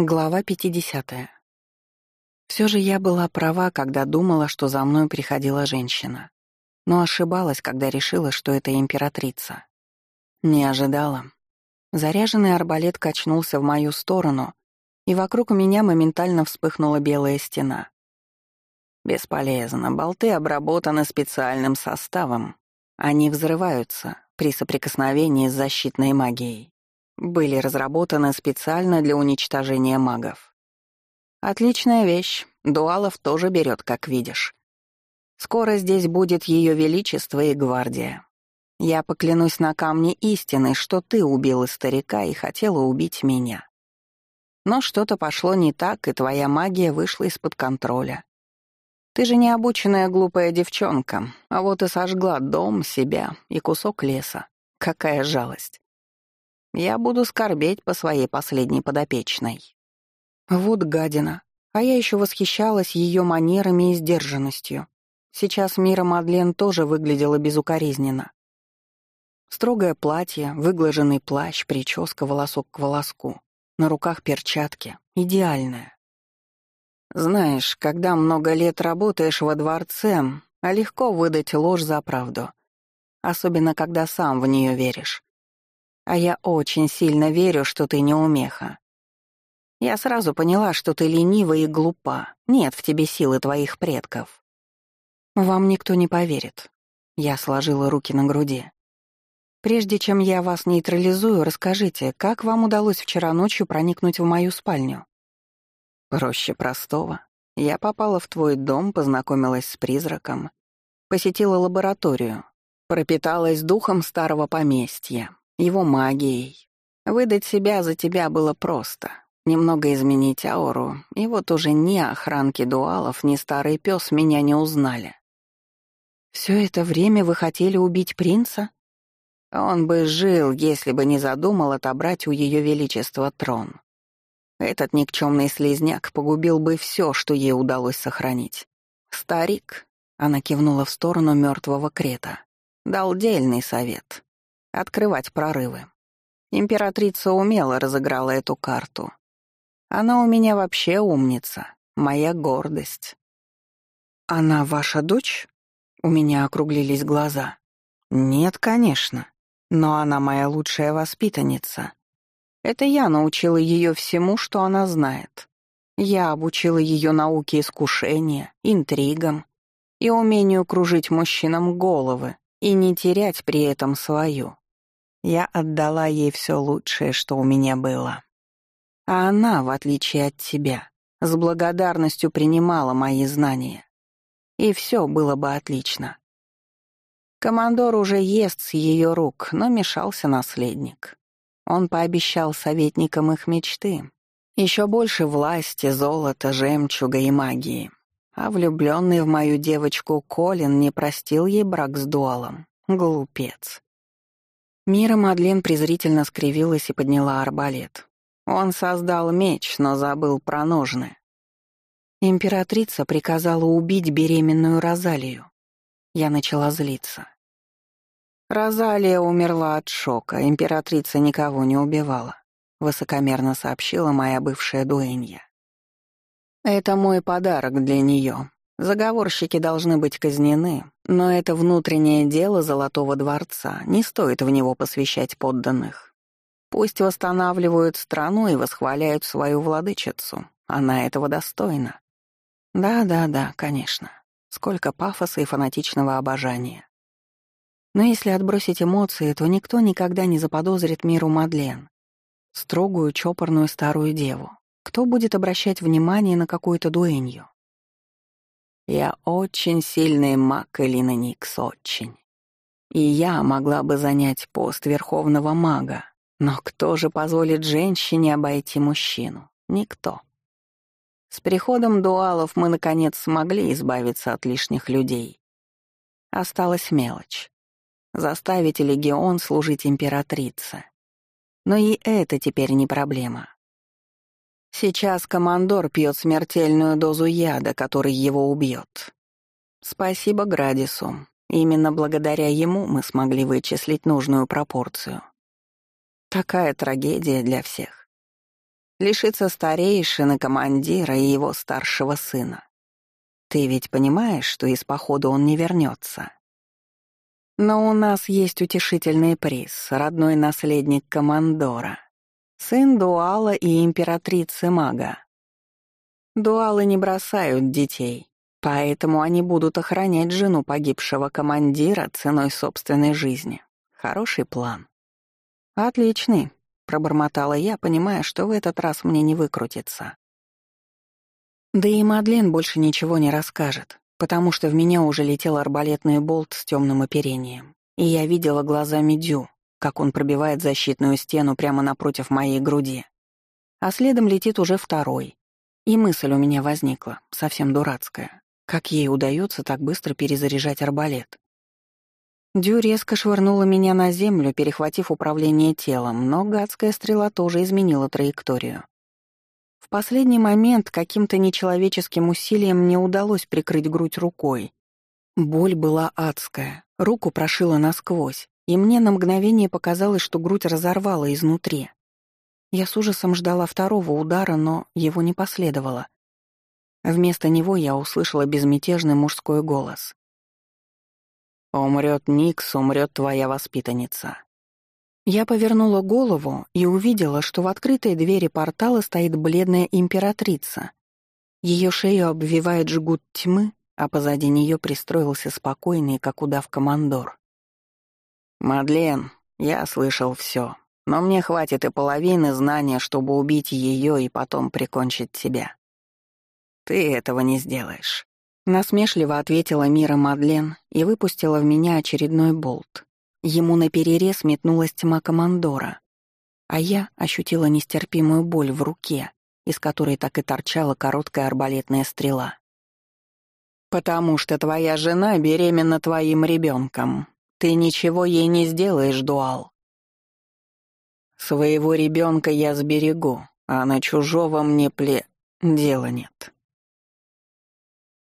Глава 50. Все же я была права, когда думала, что за мной приходила женщина. Но ошибалась, когда решила, что это императрица. Не ожидала. Заряженный арбалет качнулся в мою сторону, и вокруг меня моментально вспыхнула белая стена. Бесполезно, болты обработаны специальным составом. Они взрываются при соприкосновении с защитной магией были разработаны специально для уничтожения магов. Отличная вещь, дуалов тоже берет, как видишь. Скоро здесь будет Ее Величество и Гвардия. Я поклянусь на камне истины, что ты убила старика и хотела убить меня. Но что-то пошло не так, и твоя магия вышла из-под контроля. Ты же не обученная глупая девчонка, а вот и сожгла дом, себя и кусок леса. Какая жалость. Я буду скорбеть по своей последней подопечной. Вот гадина. А я еще восхищалась ее манерами и сдержанностью. Сейчас Мира Мадлен тоже выглядела безукоризненно. Строгое платье, выглаженный плащ, прическа волосок к волоску. На руках перчатки. Идеальная. Знаешь, когда много лет работаешь во дворце, легко выдать ложь за правду. Особенно, когда сам в нее веришь. А я очень сильно верю, что ты не умеха. Я сразу поняла, что ты ленива и глупа. Нет в тебе силы твоих предков. Вам никто не поверит. Я сложила руки на груди. Прежде чем я вас нейтрализую, расскажите, как вам удалось вчера ночью проникнуть в мою спальню? Проще простого. Я попала в твой дом, познакомилась с призраком, посетила лабораторию, пропиталась духом старого поместья, его магией. Выдать себя за тебя было просто. Немного изменить ауру, и вот уже ни охранки дуалов, ни старый пес меня не узнали. Все это время вы хотели убить принца? Он бы жил, если бы не задумал отобрать у Ее Величества трон. Этот никчемный слезняк погубил бы все, что ей удалось сохранить. Старик, она кивнула в сторону мертвого крета, дал дельный совет открывать прорывы. Императрица умело разыграла эту карту. Она у меня вообще умница, моя гордость. «Она ваша дочь?» У меня округлились глаза. «Нет, конечно. Но она моя лучшая воспитанница. Это я научила ее всему, что она знает. Я обучила ее науке искушения, интригам и умению кружить мужчинам головы и не терять при этом свою. Я отдала ей все лучшее, что у меня было. А она, в отличие от тебя, с благодарностью принимала мои знания. И все было бы отлично. Командор уже ест с ее рук, но мешался наследник. Он пообещал советникам их мечты. Еще больше власти, золота, жемчуга и магии. А влюбленный в мою девочку Колин не простил ей брак с дуалом. Глупец. Мира Мадлен презрительно скривилась и подняла арбалет. Он создал меч, но забыл про ножны. Императрица приказала убить беременную Розалию. Я начала злиться. Розалия умерла от шока, императрица никого не убивала, высокомерно сообщила моя бывшая дуэнья. Это мой подарок для нее, Заговорщики должны быть казнены, но это внутреннее дело Золотого дворца, не стоит в него посвящать подданных. Пусть восстанавливают страну и восхваляют свою владычицу, она этого достойна. Да-да-да, конечно. Сколько пафоса и фанатичного обожания. Но если отбросить эмоции, то никто никогда не заподозрит миру Мадлен. Строгую, чопорную старую деву. Кто будет обращать внимание на какую-то дуэнью? Я очень сильный маг, Элина Никс, очень. И я могла бы занять пост верховного мага, но кто же позволит женщине обойти мужчину? Никто. С приходом дуалов мы, наконец, смогли избавиться от лишних людей. Осталась мелочь. Заставить легион служить императрице. Но и это теперь не проблема. Сейчас командор пьет смертельную дозу яда, который его убьет. Спасибо Градису. Именно благодаря ему мы смогли вычислить нужную пропорцию. Такая трагедия для всех. Лишиться старейшины, командира и его старшего сына. Ты ведь понимаешь, что из похода он не вернется. Но у нас есть утешительный приз, родной наследник командора. Сын Дуала и императрицы Мага. Дуалы не бросают детей, поэтому они будут охранять жену погибшего командира ценой собственной жизни. Хороший план. Отличный, пробормотала я, понимая, что в этот раз мне не выкрутиться. Да и Мадлен больше ничего не расскажет, потому что в меня уже летел арбалетный болт с темным оперением, и я видела глазами Дю, как он пробивает защитную стену прямо напротив моей груди. А следом летит уже второй. И мысль у меня возникла, совсем дурацкая. Как ей удается так быстро перезаряжать арбалет? Дю резко швырнула меня на землю, перехватив управление телом, но гадская стрела тоже изменила траекторию. В последний момент каким-то нечеловеческим усилием мне удалось прикрыть грудь рукой. Боль была адская, руку прошила насквозь, и мне на мгновение показалось, что грудь разорвала изнутри. Я с ужасом ждала второго удара, но его не последовало. Вместо него я услышала безмятежный мужской голос. «Умрет Никс, умрет твоя воспитанница. Я повернула голову и увидела, что в открытой двери портала стоит бледная императрица. Ее шею обвивает жгут тьмы, а позади нее пристроился спокойный, как удав командор. «Мадлен, я слышал все, но мне хватит и половины знания, чтобы убить ее и потом прикончить тебя. Ты этого не сделаешь». Насмешливо ответила Мира Мадлен и выпустила в меня очередной болт. Ему наперерез метнулась тьма командора, а я ощутила нестерпимую боль в руке, из которой так и торчала короткая арбалетная стрела. «Потому что твоя жена беременна твоим ребенком. Ты ничего ей не сделаешь, Дуал». «Своего ребенка я сберегу, а на чужого мне пле... дела нет».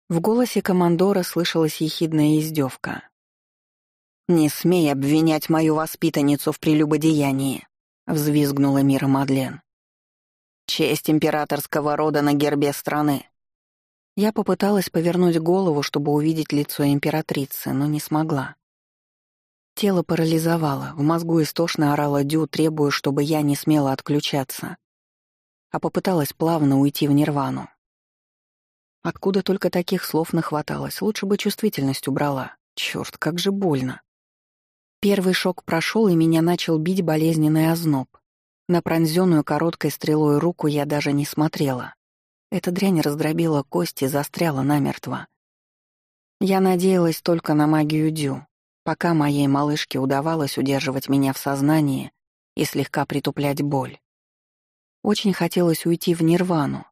В голосе командора слышалась ехидная издевка. «Не смей обвинять мою воспитанницу в прелюбодеянии», — взвизгнула Мира Мадлен. «Честь императорского рода на гербе страны». Я попыталась повернуть голову, чтобы увидеть лицо императрицы, но не смогла. Тело парализовало, в мозгу истошно орала Дю, требуя, чтобы я не смела отключаться. А попыталась плавно уйти в нирвану. Откуда только таких слов нахваталось, лучше бы чувствительность убрала. Чёрт, как же больно. Первый шок прошел, и меня начал бить болезненный озноб. На пронзенную короткой стрелой руку я даже не смотрела. Эта дрянь раздробила кости застряла намертво. Я надеялась только на магию Дю, пока моей малышке удавалось удерживать меня в сознании и слегка притуплять боль. Очень хотелось уйти в нирвану,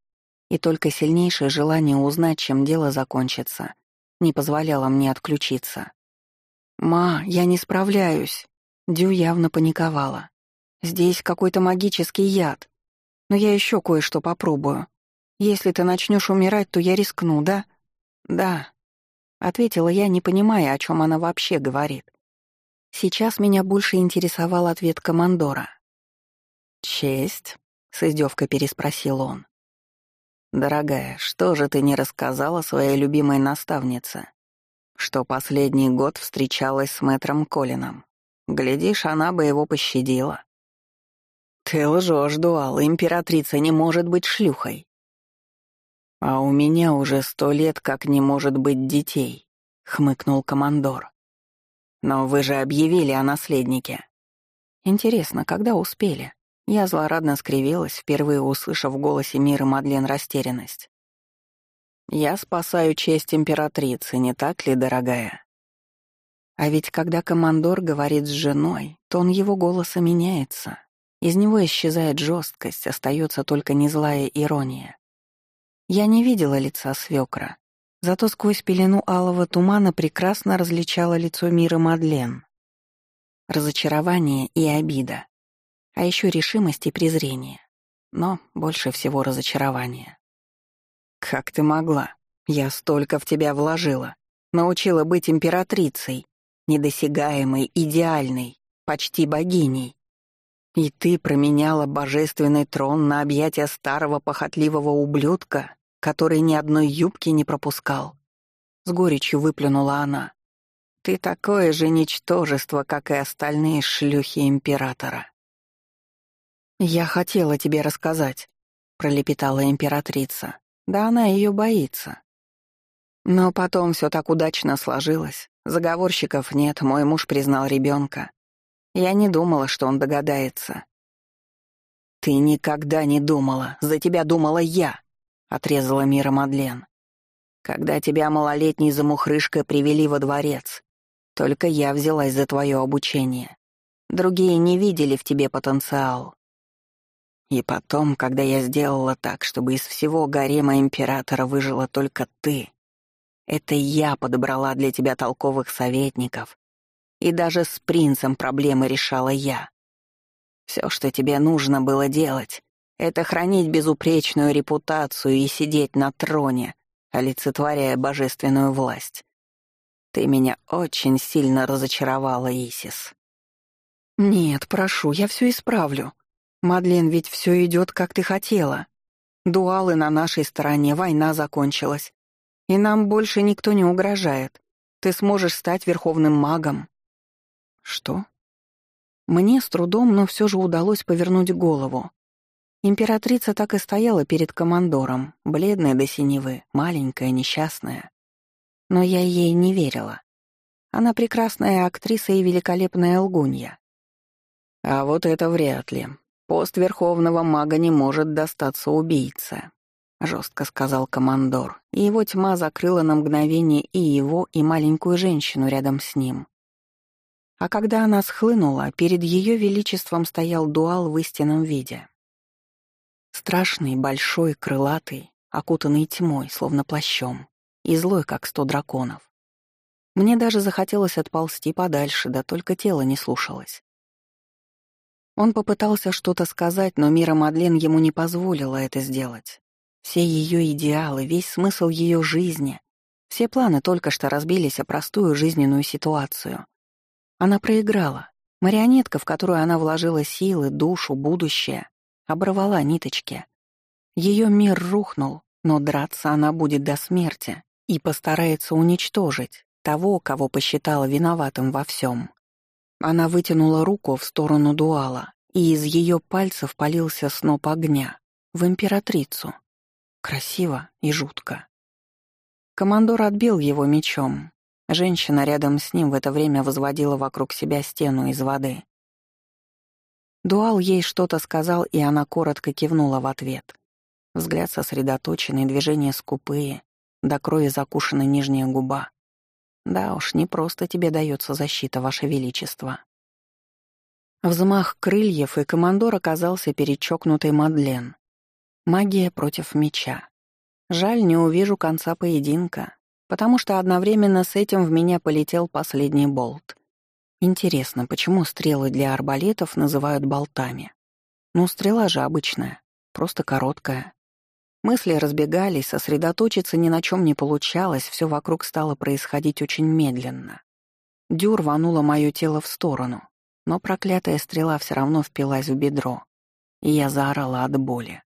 и только сильнейшее желание узнать, чем дело закончится, не позволяло мне отключиться. «Ма, я не справляюсь!» Дю явно паниковала. «Здесь какой-то магический яд. Но я еще кое-что попробую. Если ты начнешь умирать, то я рискну, да?» «Да», — ответила я, не понимая, о чем она вообще говорит. Сейчас меня больше интересовал ответ командора. «Честь?» — с издевкой переспросил он. «Дорогая, что же ты не рассказала своей любимой наставнице?» что последний год встречалась с мэтром Колином. Глядишь, она бы его пощадила. Ты лжешь, Дуал, императрица не может быть шлюхой. А у меня уже сто лет как не может быть детей, хмыкнул командор. Но вы же объявили о наследнике. Интересно, когда успели? Я злорадно скривилась, впервые услышав в голосе Мира Мадлен растерянность. Я спасаю честь императрицы, не так ли, дорогая? А ведь когда командор говорит с женой, тон его голоса меняется. Из него исчезает жесткость, остается только незлая ирония. Я не видела лица свекра, зато сквозь пелену алого тумана прекрасно различала лицо мира Мадлен. Разочарование и обида. А еще решимость и презрение. Но больше всего разочарование. «Как ты могла? Я столько в тебя вложила. Научила быть императрицей, недосягаемой, идеальной, почти богиней. И ты променяла божественный трон на объятия старого похотливого ублюдка, который ни одной юбки не пропускал. С горечью выплюнула она. Ты такое же ничтожество, как и остальные шлюхи императора. Я хотела тебе рассказать, пролепетала императрица. Да она ее боится. Но потом все так удачно сложилось. Заговорщиков нет, мой муж признал ребенка. Я не думала, что он догадается. «Ты никогда не думала, за тебя думала я», — отрезала Мира Мадлен. «Когда тебя малолетней замухрышкой привели во дворец, только я взялась за твое обучение. Другие не видели в тебе потенциал. И потом, когда я сделала так, чтобы из всего гарема императора выжила только ты, это я подобрала для тебя толковых советников, и даже с принцем проблемы решала я. Все, что тебе нужно было делать, это хранить безупречную репутацию и сидеть на троне, олицетворяя божественную власть. Ты меня очень сильно разочаровала, Исис. Нет, прошу, я все исправлю. Мадлен, ведь все идет, как ты хотела. Дуалы на нашей стороне, война закончилась. И нам больше никто не угрожает. Ты сможешь стать верховным магом. Что? Мне с трудом, но все же удалось повернуть голову. Императрица так и стояла перед командором, бледная до синевы, маленькая, несчастная. Но я ей не верила. Она прекрасная актриса и великолепная лгунья. А вот это вряд ли. Пост верховного мага не может достаться убийце, жестко сказал командор, и его тьма закрыла на мгновение и его, и маленькую женщину рядом с ним. А когда она схлынула, перед ее величеством стоял дуал в истинном виде. Страшный, большой, крылатый, окутанный тьмой, словно плащом, и злой, как сто драконов. Мне даже захотелось отползти подальше, да только тело не слушалось. Он попытался что-то сказать, но Мира Мадлен ему не позволила это сделать. Все ее идеалы, весь смысл ее жизни, все планы только что разбились о простую жизненную ситуацию. Она проиграла. Марионетка, в которую она вложила силы, душу, будущее, оборвала ниточки. Ее мир рухнул, но драться она будет до смерти и постарается уничтожить того, кого посчитала виноватым во всем. Она вытянула руку в сторону дуала, и из ее пальцев полился сноп огня в императрицу. Красиво и жутко. Командор отбил его мечом, Женщина рядом с ним в это время возводила вокруг себя стену из воды. Дуал ей что-то сказал, и она коротко кивнула в ответ. Взгляд сосредоточенный, движения скупые, до крови закушена нижняя губа. Да уж, не просто тебе дается защита, Ваше Величество. Взмах крыльев, и командор оказался перед чокнутой Мадлен. Магия против меча. Жаль, не увижу конца поединка, потому что одновременно с этим в меня полетел последний болт. Интересно, почему стрелы для арбалетов называют болтами? Ну, стрела же обычная, просто короткая. Мысли разбегались, сосредоточиться ни на чем не получалось, все вокруг стало происходить очень медленно. Дюр рванула мое тело в сторону, но проклятая стрела все равно впилась в бедро, и я заорала от боли.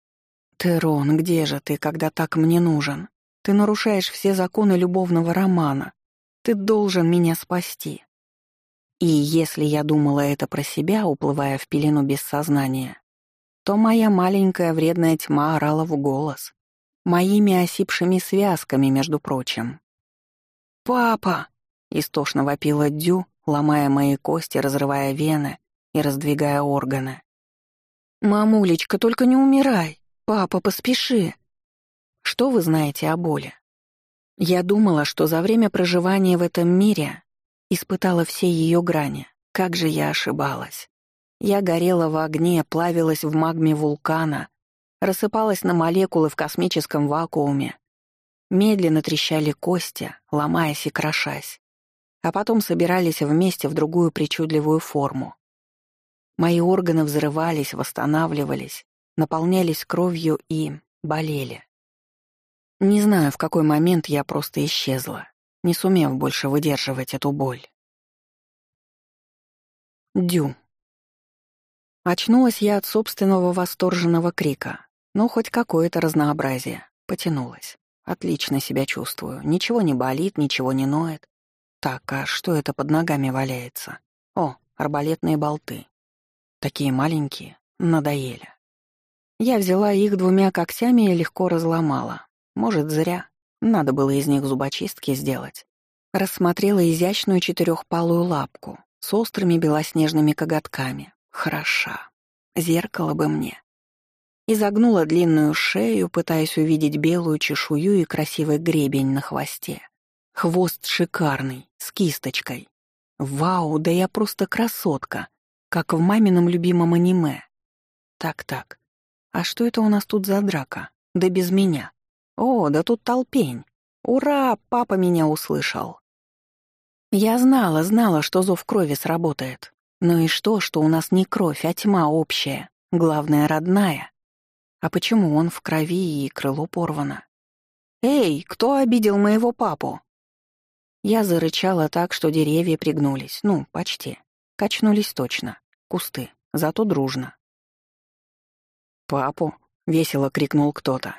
«Терон, где же ты, когда так мне нужен?» Ты нарушаешь все законы любовного романа. Ты должен меня спасти. И если я думала это про себя, уплывая в пелену бессознания, то моя маленькая вредная тьма орала в голос, моими осипшими связками, между прочим. «Папа!» — истошно вопила Дю, ломая мои кости, разрывая вены и раздвигая органы. «Мамулечка, только не умирай! Папа, поспеши!» Что вы знаете о боли? Я думала, что за время проживания в этом мире испытала все ее грани. Как же я ошибалась. Я горела в огне, плавилась в магме вулкана, рассыпалась на молекулы в космическом вакууме. Медленно трещали кости, ломаясь и крошась, а потом собирались вместе в другую причудливую форму. Мои органы взрывались, восстанавливались, наполнялись кровью и болели. Не знаю, в какой момент я просто исчезла, не сумев больше выдерживать эту боль. Дю. Очнулась я от собственного восторженного крика. Ну, хоть какое-то разнообразие. Потянулась. Отлично себя чувствую. Ничего не болит, ничего не ноет. Так, а что это под ногами валяется? О, арбалетные болты. Такие маленькие. Надоели. Я взяла их двумя когтями и легко разломала. Может, зря. Надо было из них зубочистки сделать. Рассмотрела изящную четырехпалую лапку с острыми белоснежными коготками. Хороша. Зеркало бы мне. Изогнула длинную шею, пытаясь увидеть белую чешую и красивый гребень на хвосте. Хвост шикарный, с кисточкой. Вау, да я просто красотка, как в мамином любимом аниме. Так-так, а что это у нас тут за драка? Да без меня. О, да тут толпень. Ура, папа меня услышал. Я знала, знала, что зов крови сработает. Ну и что, что у нас не кровь, а тьма общая, главное, родная. А почему он в крови и крыло порвано? «Эй, кто обидел моего папу?» Я зарычала так, что деревья пригнулись. Ну, почти. Качнулись точно. Кусты. Зато дружно. «Папу!» — весело крикнул кто-то.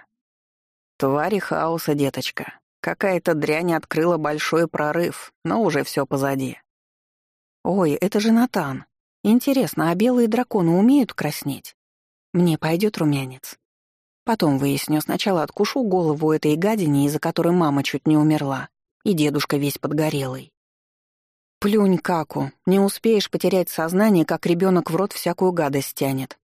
«Твари хаоса, деточка. Какая-то дрянь открыла большой прорыв, но уже все позади. Ой, это же Натан. Интересно, а белые драконы умеют краснеть? Мне пойдет румянец. Потом выясню, сначала откушу голову этой гадине, из-за которой мама чуть не умерла, и дедушка весь подгорелый. Плюнь, Каку, не успеешь потерять сознание, как ребенок в рот всякую гадость тянет.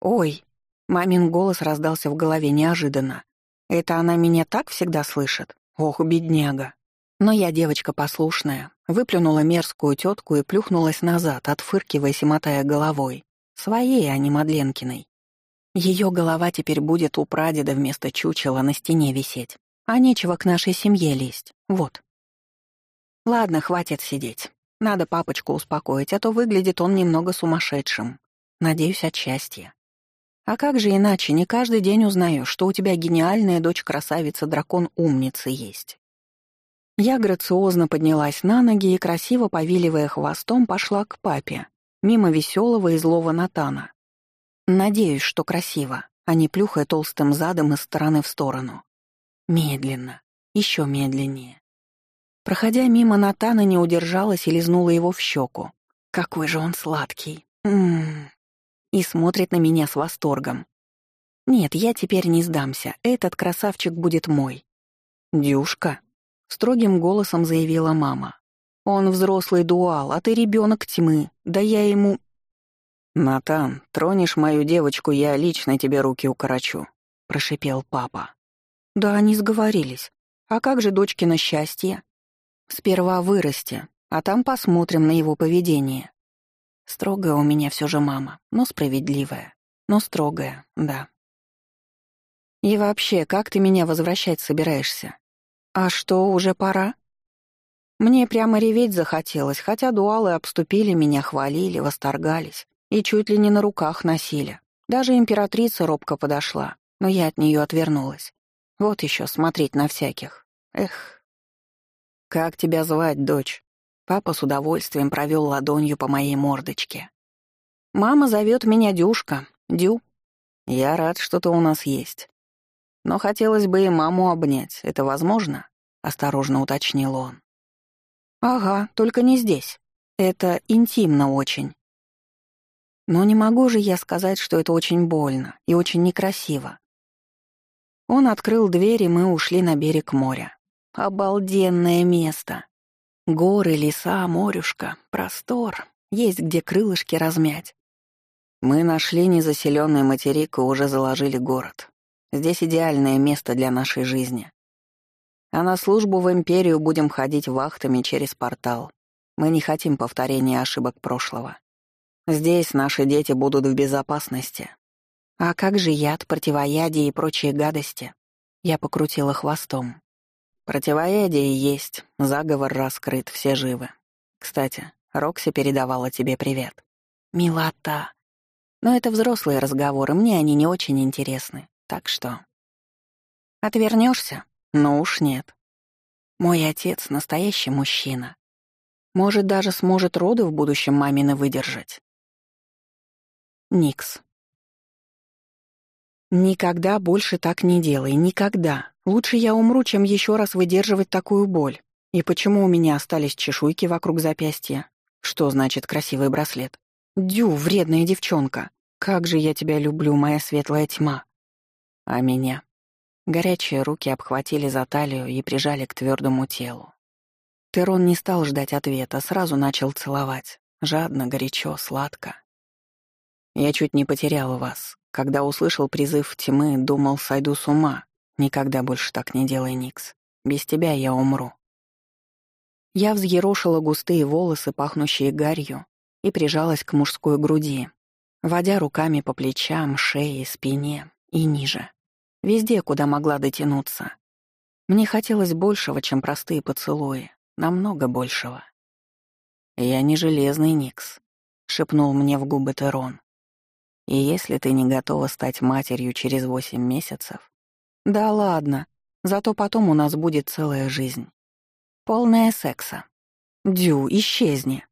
Ой, мамин голос раздался в голове неожиданно. Это она меня так всегда слышит? Ох, бедняга. Но я девочка послушная, выплюнула мерзкую тетку и плюхнулась назад, отфыркиваясь и мотая головой. Своей, а не Мадленкиной. Ее голова теперь будет у прадеда вместо чучела на стене висеть. А нечего к нашей семье лезть. Вот. Ладно, хватит сидеть. Надо папочку успокоить, а то выглядит он немного сумасшедшим. Надеюсь, от счастья. А как же иначе, не каждый день узнаешь, что у тебя гениальная дочь-красавица-дракон-умница есть. Я грациозно поднялась на ноги и, красиво повиливая хвостом, пошла к папе, мимо веселого и злого Натана. Надеюсь, что красиво, а не плюхая толстым задом из стороны в сторону. Медленно, еще медленнее. Проходя мимо Натана, не удержалась и лизнула его в щеку. Какой же он сладкий. Ммм, и смотрит на меня с восторгом. Нет, я теперь не сдамся, этот красавчик будет мой. «Дюшка», — строгим голосом заявила мама. «Он взрослый дуал, а ты ребенок тьмы, да я ему...» «Натан, тронешь мою девочку, я лично тебе руки укорочу», — прошипел папа. «Да они сговорились. А как же дочкино счастье?» «Сперва вырасти, а там посмотрим на его поведение», Строгая у меня все же мама, но справедливая. Но строгая, да. И вообще, как ты меня возвращать собираешься? А что, уже пора? Мне прямо реветь захотелось, хотя дуалы обступили меня, хвалили, восторгались и чуть ли не на руках носили. Даже императрица робко подошла, но я от нее отвернулась. Вот еще смотреть на всяких. Эх. «Как тебя звать, дочь?» Папа с удовольствием провел ладонью по моей мордочке. «Мама зовет меня Дюшка. Дю. Я рад, что ты у нас есть. Но хотелось бы и маму обнять. Это возможно?» — осторожно уточнил он. «Ага, только не здесь. Это интимно очень. Но не могу же я сказать, что это очень больно и очень некрасиво. Он открыл дверь, и мы ушли на берег моря. Обалденное место. Горы, леса, морюшка, простор. Есть где крылышки размять. Мы нашли незаселенный материк и уже заложили город. Здесь идеальное место для нашей жизни. А на службу в Империю будем ходить вахтами через портал. Мы не хотим повторения ошибок прошлого. Здесь наши дети будут в безопасности. А как же яд, противоядие и прочие гадости? Я покрутила хвостом. Противоядие есть, заговор раскрыт, все живы. Кстати, Рокси передавала тебе привет. Милота. Но это взрослые разговоры, мне они не очень интересны, так что... Отвернешься? Ну уж нет. Мой отец — настоящий мужчина. Может, даже сможет роды в будущем мамины выдержать. Никс. Никогда больше так не делай, никогда. Лучше я умру, чем еще раз выдерживать такую боль. И почему у меня остались чешуйки вокруг запястья? Что значит красивый браслет? Дю, вредная девчонка. Как же я тебя люблю, моя светлая тьма. А меня? Горячие руки обхватили за талию и прижали к твердому телу. Терон не стал ждать ответа, сразу начал целовать. Жадно, горячо, сладко. Я чуть не потерял вас. Когда услышал призыв тьмы, думал, сойду с ума. Никогда больше так не делай, Никс. Без тебя я умру. Я взъерошила густые волосы, пахнущие гарью, и прижалась к мужской груди, водя руками по плечам, шее, спине и ниже. Везде, куда могла дотянуться. Мне хотелось большего, чем простые поцелуи, намного большего. «Я не железный Никс», — шепнул мне в губы Терон. «И если ты не готова стать матерью через восемь месяцев...» «Да ладно, зато потом у нас будет целая жизнь. Полная секса. Дю, исчезни».